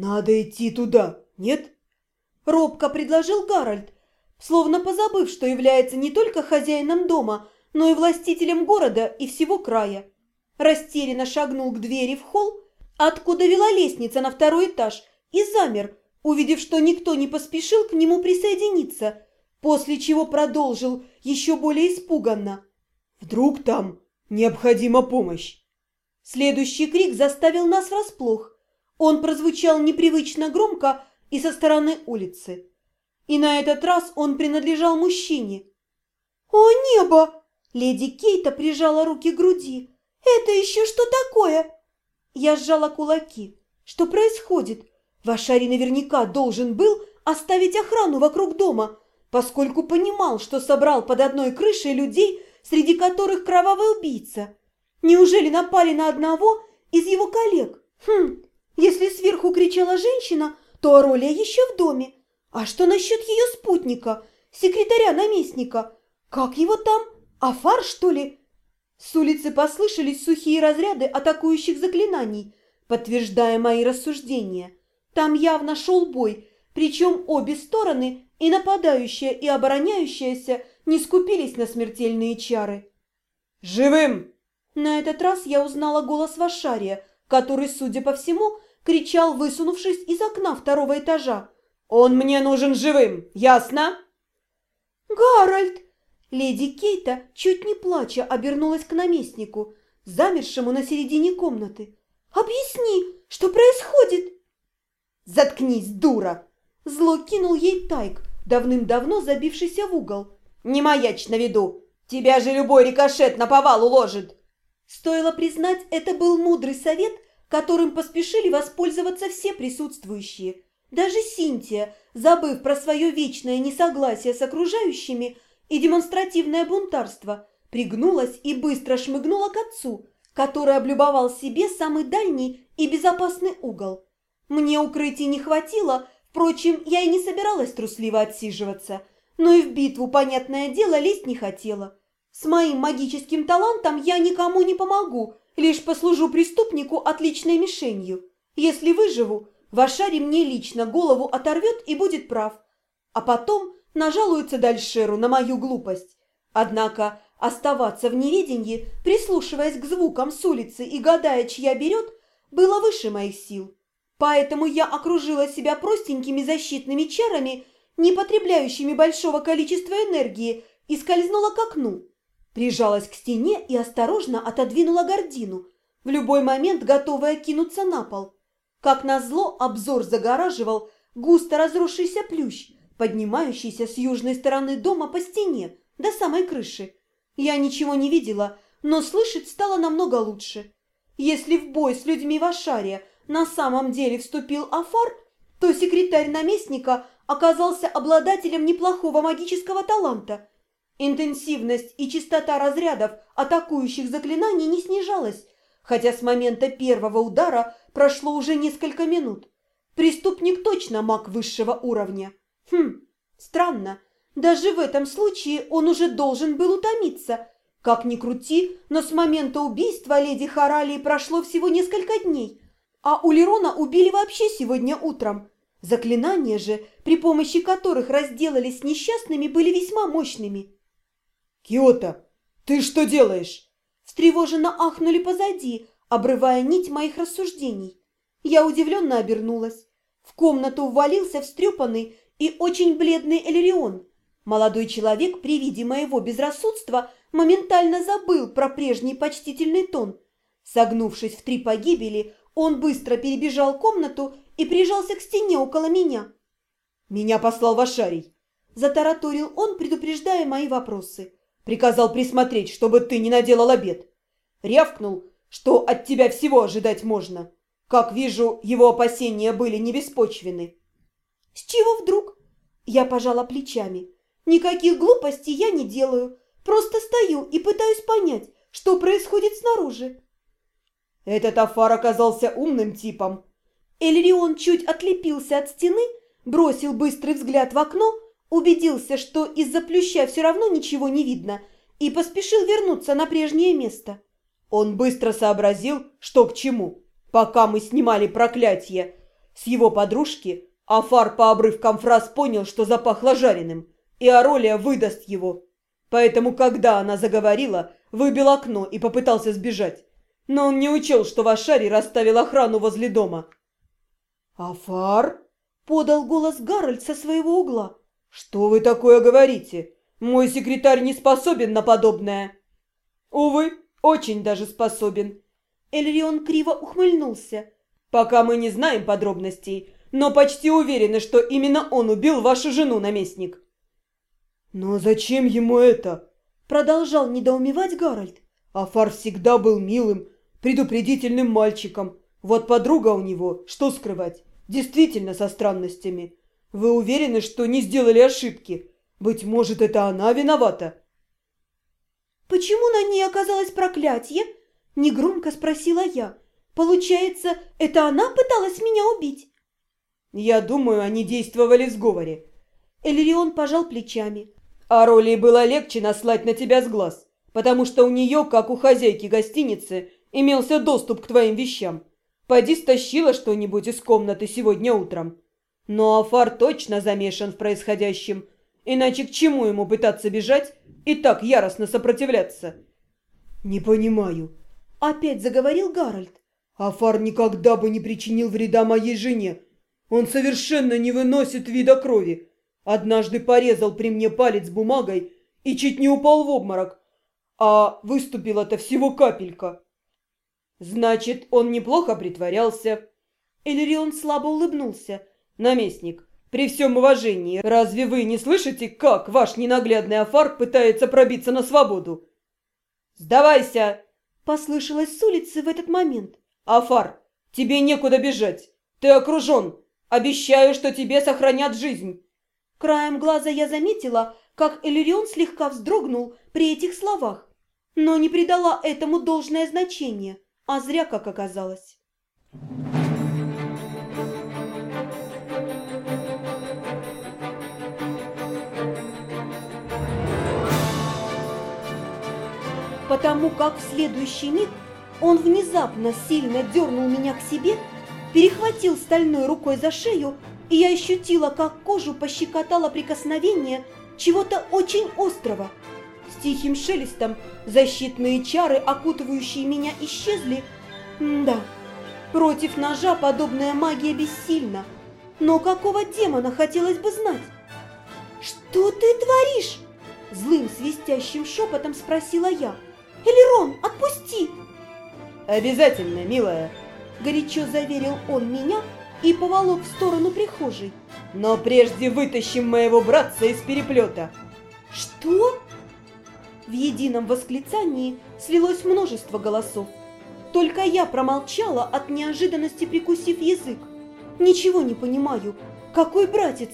«Надо идти туда, нет?» Робко предложил Гарольд, словно позабыв, что является не только хозяином дома, но и властителем города и всего края. Растерянно шагнул к двери в холл, откуда вела лестница на второй этаж, и замер, увидев, что никто не поспешил к нему присоединиться, после чего продолжил еще более испуганно. «Вдруг там необходима помощь?» Следующий крик заставил нас врасплох. Он прозвучал непривычно громко и со стороны улицы. И на этот раз он принадлежал мужчине. «О, небо!» Леди Кейта прижала руки к груди. «Это еще что такое?» Я сжала кулаки. «Что происходит? Вашари наверняка должен был оставить охрану вокруг дома, поскольку понимал, что собрал под одной крышей людей, среди которых кровавый убийца. Неужели напали на одного из его коллег? Хм, если сверху кричала женщина, то Аролия еще в доме. А что насчет ее спутника, секретаря-наместника? Как его там? Афар, что ли? С улицы послышались сухие разряды атакующих заклинаний, подтверждая мои рассуждения. Там явно шел бой, причем обе стороны, и нападающая, и обороняющаяся, не скупились на смертельные чары. «Живым!» На этот раз я узнала голос Вашария, который, судя по всему, кричал, высунувшись из окна второго этажа. «Он мне нужен живым, ясно?» «Гарольд!» Леди Кейта, чуть не плача, обернулась к наместнику, замершему на середине комнаты. «Объясни, что происходит?» «Заткнись, дура!» Зло кинул ей Тайк, давным-давно забившийся в угол. «Не маячь на виду! Тебя же любой рикошет на повал уложит!» Стоило признать, это был мудрый совет, которым поспешили воспользоваться все присутствующие. Даже Синтия, забыв про свое вечное несогласие с окружающими и демонстративное бунтарство, пригнулась и быстро шмыгнула к отцу, который облюбовал себе самый дальний и безопасный угол. Мне укрытий не хватило, впрочем, я и не собиралась трусливо отсиживаться, но и в битву, понятное дело, лезть не хотела. С моим магическим талантом я никому не помогу, лишь послужу преступнику отличной мишенью. Если выживу, Вашари мне лично голову оторвет и будет прав. А потом нажалуется Дальшеру на мою глупость. Однако оставаться в неведении, прислушиваясь к звукам с улицы и гадая, чья берет, было выше моих сил. Поэтому я окружила себя простенькими защитными чарами, не потребляющими большого количества энергии, и скользнула к окну. Прижалась к стене и осторожно отодвинула гордину, в любой момент готовая кинуться на пол. Как назло, обзор загораживал густо разросшийся плющ, поднимающийся с южной стороны дома по стене до самой крыши. Я ничего не видела, но слышать стало намного лучше. Если в бой с людьми в Ашаре на самом деле вступил Афар, то секретарь наместника оказался обладателем неплохого магического таланта – Интенсивность и частота разрядов атакующих заклинаний не снижалась, хотя с момента первого удара прошло уже несколько минут. Преступник точно маг высшего уровня. Хм, странно. Даже в этом случае он уже должен был утомиться. Как ни крути, но с момента убийства леди Харалии прошло всего несколько дней, а у Лерона убили вообще сегодня утром. Заклинания же, при помощи которых разделались с несчастными, были весьма мощными. «Киота, ты что делаешь?» Встревоженно ахнули позади, обрывая нить моих рассуждений. Я удивленно обернулась. В комнату ввалился встрепанный и очень бледный Элерион. Молодой человек при виде моего безрассудства моментально забыл про прежний почтительный тон. Согнувшись в три погибели, он быстро перебежал комнату и прижался к стене около меня. «Меня послал Вашарий», – затараторил он, предупреждая мои вопросы. Приказал присмотреть, чтобы ты не наделал обед. Рявкнул, что от тебя всего ожидать можно. Как вижу, его опасения были не беспочвены. С чего вдруг? Я пожала плечами. Никаких глупостей я не делаю. Просто стою и пытаюсь понять, что происходит снаружи. Этот Афар оказался умным типом. Эльрион чуть отлепился от стены, бросил быстрый взгляд в окно убедился, что из-за плюща все равно ничего не видно, и поспешил вернуться на прежнее место. Он быстро сообразил, что к чему. Пока мы снимали проклятие, С его подружки Афар по обрывкам фраз понял, что запахло жареным, и Аролия выдаст его. Поэтому, когда она заговорила, выбил окно и попытался сбежать. Но он не учел, что Вашари расставил охрану возле дома. «Афар?» – подал голос Гарольд со своего угла. «Что вы такое говорите? Мой секретарь не способен на подобное». «Увы, очень даже способен». Эльрион криво ухмыльнулся. «Пока мы не знаем подробностей, но почти уверены, что именно он убил вашу жену, наместник». «Но зачем ему это?» Продолжал недоумевать Гарольд. Афар всегда был милым, предупредительным мальчиком. Вот подруга у него, что скрывать, действительно со странностями. Вы уверены, что не сделали ошибки? Быть может, это она виновата?» «Почему на ней оказалось проклятие?» – негромко спросила я. «Получается, это она пыталась меня убить?» «Я думаю, они действовали в сговоре». Эльрион пожал плечами. «А Ролли было легче наслать на тебя с глаз, потому что у нее, как у хозяйки гостиницы, имелся доступ к твоим вещам. Поди стащила что-нибудь из комнаты сегодня утром. Но Афар точно замешан в происходящем, иначе к чему ему пытаться бежать и так яростно сопротивляться?» «Не понимаю», — опять заговорил Гарольд. «Афар никогда бы не причинил вреда моей жене. Он совершенно не выносит вида крови. Однажды порезал при мне палец бумагой и чуть не упал в обморок, а выступила-то всего капелька». «Значит, он неплохо притворялся». Элерион слабо улыбнулся. «Наместник, при всем уважении, разве вы не слышите, как ваш ненаглядный Афар пытается пробиться на свободу?» «Сдавайся!» – послышалось с улицы в этот момент. «Афар, тебе некуда бежать. Ты окружен. Обещаю, что тебе сохранят жизнь». Краем глаза я заметила, как Элерион слегка вздрогнул при этих словах, но не придала этому должное значение – а зря, как оказалось. Потому как в следующий миг он внезапно сильно дернул меня к себе, перехватил стальной рукой за шею, и я ощутила, как кожу пощекотало прикосновение чего-то очень острого – с тихим шелестом защитные чары, окутывающие меня, исчезли. М да, против ножа подобная магия бессильна. Но какого демона хотелось бы знать? «Что ты творишь?» Злым свистящим шепотом спросила я. «Элерон, отпусти!» «Обязательно, милая!» Горячо заверил он меня и поволок в сторону прихожей. «Но прежде вытащим моего братца из переплета!» «Что?» В едином восклицании слилось множество голосов. Только я промолчала от неожиданности, прикусив язык. Ничего не понимаю. Какой братец?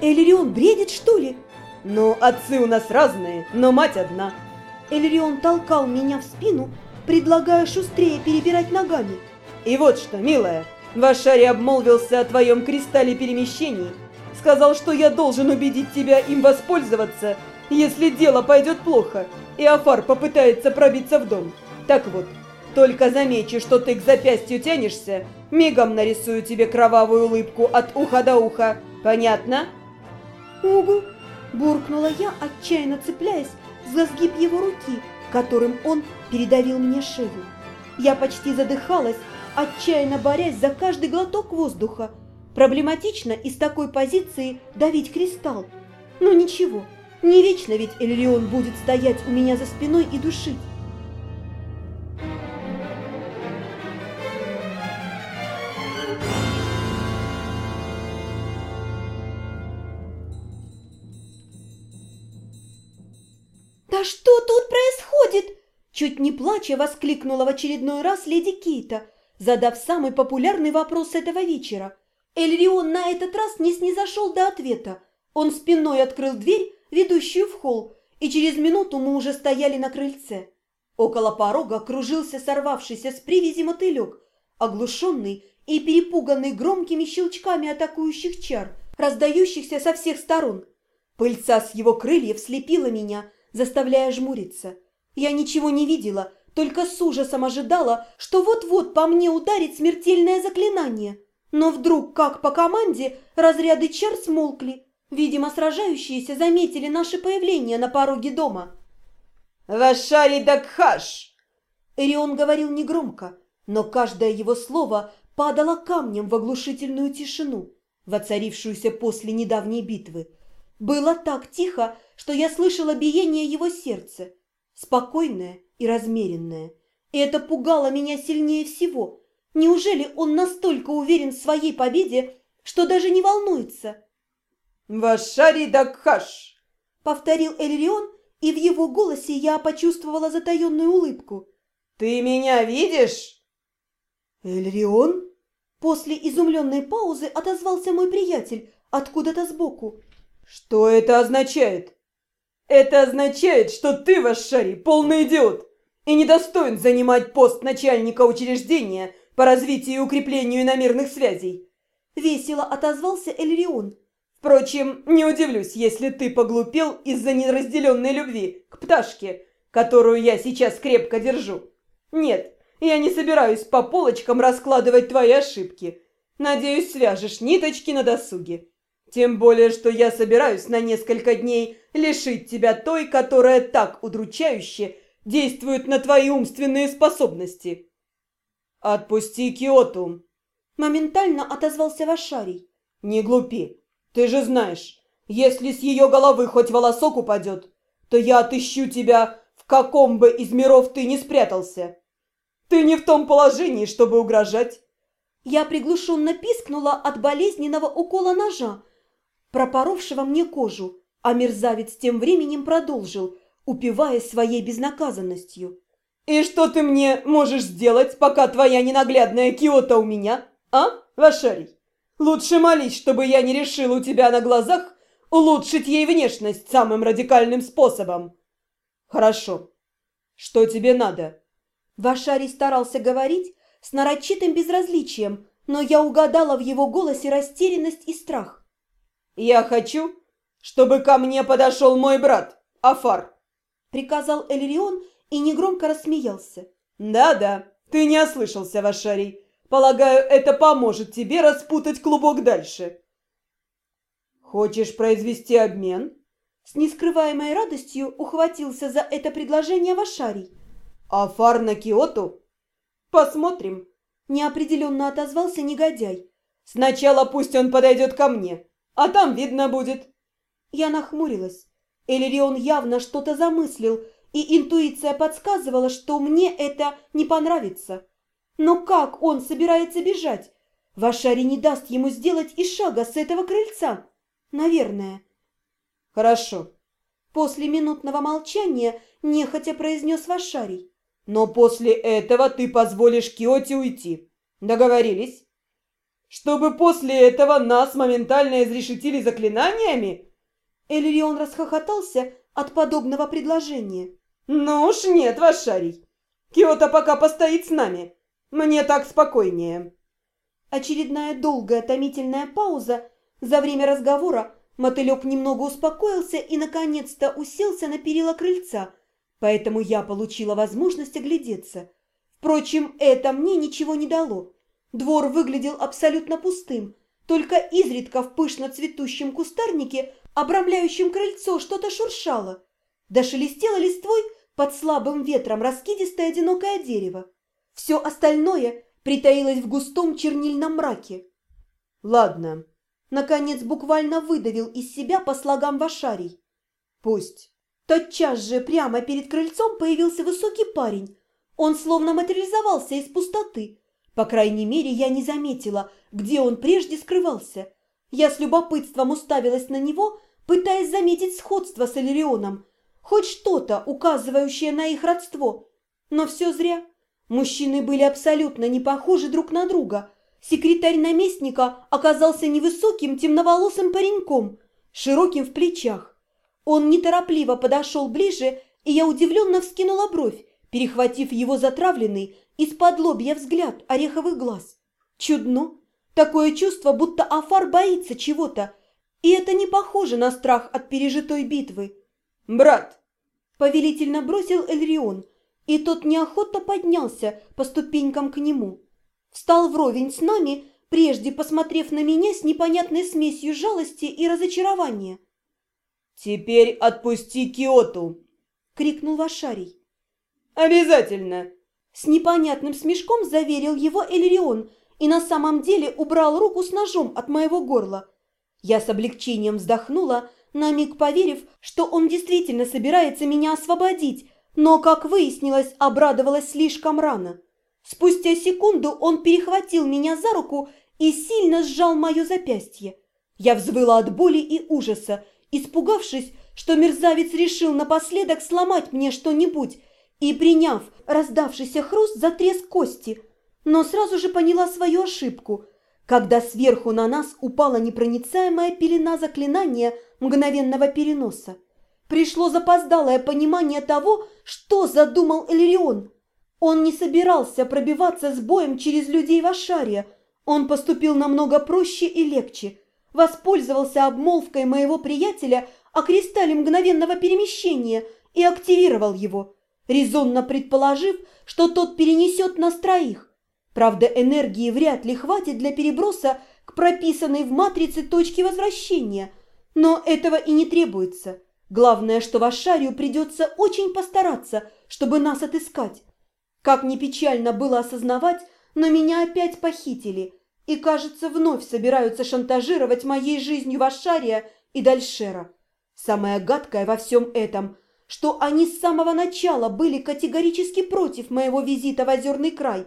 Элерион бредит, что ли? Ну, отцы у нас разные, но мать одна. Элерион толкал меня в спину, предлагая шустрее перебирать ногами. И вот что, милая, Вашари обмолвился о твоем кристалле перемещений. Сказал, что я должен убедить тебя им воспользоваться если дело пойдет плохо, и Афар попытается пробиться в дом. Так вот, только замечу, что ты к запястью тянешься, мигом нарисую тебе кровавую улыбку от уха до уха. Понятно? Угу, буркнула я, отчаянно цепляясь за сгиб его руки, которым он передавил мне шею. Я почти задыхалась, отчаянно борясь за каждый глоток воздуха. Проблематично из такой позиции давить кристалл. Но ничего, не вечно ведь Эллион будет стоять у меня за спиной и душить. Чуть не плача воскликнула в очередной раз леди Кейта, задав самый популярный вопрос этого вечера. Эльрион на этот раз не снизошел до ответа. Он спиной открыл дверь ведущую в холл, и через минуту мы уже стояли на крыльце. Около порога кружился сорвавшийся с привязи мотылек, оглушенный и перепуганный громкими щелчками атакующих чар, раздающихся со всех сторон. Пыльца с его крыльев слепила меня, заставляя жмуриться. Я ничего не видела, только с ужасом ожидала, что вот-вот по мне ударит смертельное заклинание. Но вдруг, как по команде, разряды чар смолкли. Видимо, сражающиеся заметили наше появление на пороге дома. «Вашари Дакхаш!» Эрион говорил негромко, но каждое его слово падало камнем в оглушительную тишину, воцарившуюся после недавней битвы. Было так тихо, что я слышала биение его сердца, спокойное и размеренное. И это пугало меня сильнее всего. Неужели он настолько уверен в своей победе, что даже не волнуется? «Вашари Дакхаш!» — повторил Эльрион, и в его голосе я почувствовала затаенную улыбку. «Ты меня видишь?» «Эльрион?» После изумленной паузы отозвался мой приятель откуда-то сбоку. «Что это означает?» «Это означает, что ты, Вашари, полный идиот и недостоин занимать пост начальника учреждения по развитию и укреплению иномерных связей!» Весело отозвался Эльрион. «Впрочем, не удивлюсь, если ты поглупел из-за неразделенной любви к пташке, которую я сейчас крепко держу. Нет, я не собираюсь по полочкам раскладывать твои ошибки. Надеюсь, свяжешь ниточки на досуге. Тем более, что я собираюсь на несколько дней лишить тебя той, которая так удручающе действует на твои умственные способности. Отпусти Киоту. Моментально отозвался Вашарий. Не глупи. Ты же знаешь, если с ее головы хоть волосок упадет, то я отыщу тебя, в каком бы из миров ты не спрятался. Ты не в том положении, чтобы угрожать. Я приглушенно пискнула от болезненного укола ножа, пропоровшего мне кожу, а мерзавец тем временем продолжил, упиваясь своей безнаказанностью. «И что ты мне можешь сделать, пока твоя ненаглядная Киота у меня, а, Вашарий? Лучше молись, чтобы я не решил у тебя на глазах улучшить ей внешность самым радикальным способом». «Хорошо. Что тебе надо?» Вашарий старался говорить с нарочитым безразличием, но я угадала в его голосе растерянность и страх. «Я хочу, чтобы ко мне подошел мой брат, Афар», — приказал Эльрион и негромко рассмеялся. «Да-да, ты не ослышался, Вашарий. Полагаю, это поможет тебе распутать клубок дальше». «Хочешь произвести обмен?» С нескрываемой радостью ухватился за это предложение Вашарий. «Афар на Киоту?» «Посмотрим», – неопределенно отозвался негодяй. «Сначала пусть он подойдет ко мне, а там видно будет». Я нахмурилась. Элерион явно что-то замыслил, и интуиция подсказывала, что мне это не понравится. Но как он собирается бежать? Вашари не даст ему сделать и шага с этого крыльца. Наверное. Хорошо. После минутного молчания нехотя произнес Вашарий. Но после этого ты позволишь Киоте уйти. Договорились? Чтобы после этого нас моментально изрешетили заклинаниями? Эльрион расхохотался от подобного предложения. Ну уж нет, Вашарий. Киота пока постоит с нами. Мне так спокойнее. Очередная долгая томительная пауза. За время разговора мотылек немного успокоился и, наконец-то, уселся на перила крыльца – поэтому я получила возможность оглядеться. Впрочем, это мне ничего не дало. Двор выглядел абсолютно пустым, только изредка в пышно цветущем кустарнике, обрамляющем крыльцо, что-то шуршало. Да шелестело листвой под слабым ветром раскидистое одинокое дерево. Все остальное притаилось в густом чернильном мраке. «Ладно», — наконец буквально выдавил из себя по слогам Вашарий. «Пусть». Тотчас же прямо перед крыльцом появился высокий парень. Он словно материализовался из пустоты. По крайней мере, я не заметила, где он прежде скрывался. Я с любопытством уставилась на него, пытаясь заметить сходство с Элерионом, хоть что-то, указывающее на их родство. Но все зря. Мужчины были абсолютно не похожи друг на друга. Секретарь наместника оказался невысоким темноволосым пареньком, широким в плечах. Он неторопливо подошел ближе, и я удивленно вскинула бровь, перехватив его затравленный из-под лобья взгляд ореховых глаз. Чудно. Такое чувство, будто Афар боится чего-то, и это не похоже на страх от пережитой битвы. «Брат!» – повелительно бросил Эльрион, и тот неохотно поднялся по ступенькам к нему. Встал вровень с нами, прежде посмотрев на меня с непонятной смесью жалости и разочарования. «Теперь отпусти Киоту!» — крикнул Вашарий. «Обязательно!» С непонятным смешком заверил его Эльрион и на самом деле убрал руку с ножом от моего горла. Я с облегчением вздохнула, на миг поверив, что он действительно собирается меня освободить, но, как выяснилось, обрадовалась слишком рано. Спустя секунду он перехватил меня за руку и сильно сжал мое запястье. Я взвыла от боли и ужаса, испугавшись, что мерзавец решил напоследок сломать мне что-нибудь, и приняв раздавшийся хруст за треск кости, но сразу же поняла свою ошибку, когда сверху на нас упала непроницаемая пелена заклинания мгновенного переноса. Пришло запоздалое понимание того, что задумал Элерион. Он не собирался пробиваться с боем через людей в Ашаре. Он поступил намного проще и легче. Воспользовался обмолвкой моего приятеля о кристалле мгновенного перемещения и активировал его, резонно предположив, что тот перенесет нас троих. Правда, энергии вряд ли хватит для переброса к прописанной в матрице точке возвращения, но этого и не требуется. Главное, что в Ашарию придется очень постараться, чтобы нас отыскать. Как ни печально было осознавать, но меня опять похитили и, кажется, вновь собираются шантажировать моей жизнью в Ашария и Дальшера. Самое гадкое во всем этом, что они с самого начала были категорически против моего визита в Озерный край.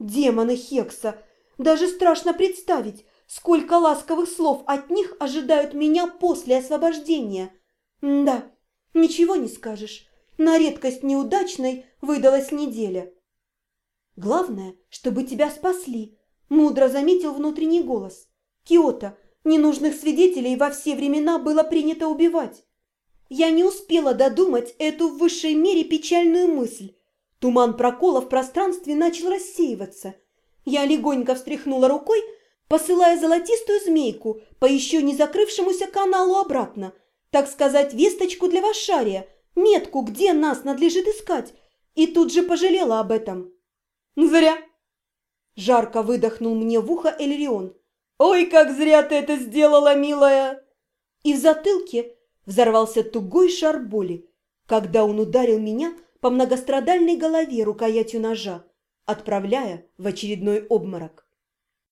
Демоны Хекса! Даже страшно представить, сколько ласковых слов от них ожидают меня после освобождения. Да, ничего не скажешь. На редкость неудачной выдалась неделя. Главное, чтобы тебя спасли, мудро заметил внутренний голос. Киото, Ненужных свидетелей во все времена было принято убивать. Я не успела додумать эту в высшей мере печальную мысль. Туман прокола в пространстве начал рассеиваться. Я легонько встряхнула рукой, посылая золотистую змейку по еще не закрывшемуся каналу обратно, так сказать, весточку для Вашария, метку, где нас надлежит искать, и тут же пожалела об этом. «Зря!» Жарко выдохнул мне в ухо Эльрион. «Ой, как зря ты это сделала, милая!» И в затылке взорвался тугой шар боли, когда он ударил меня по многострадальной голове рукоятью ножа, отправляя в очередной обморок.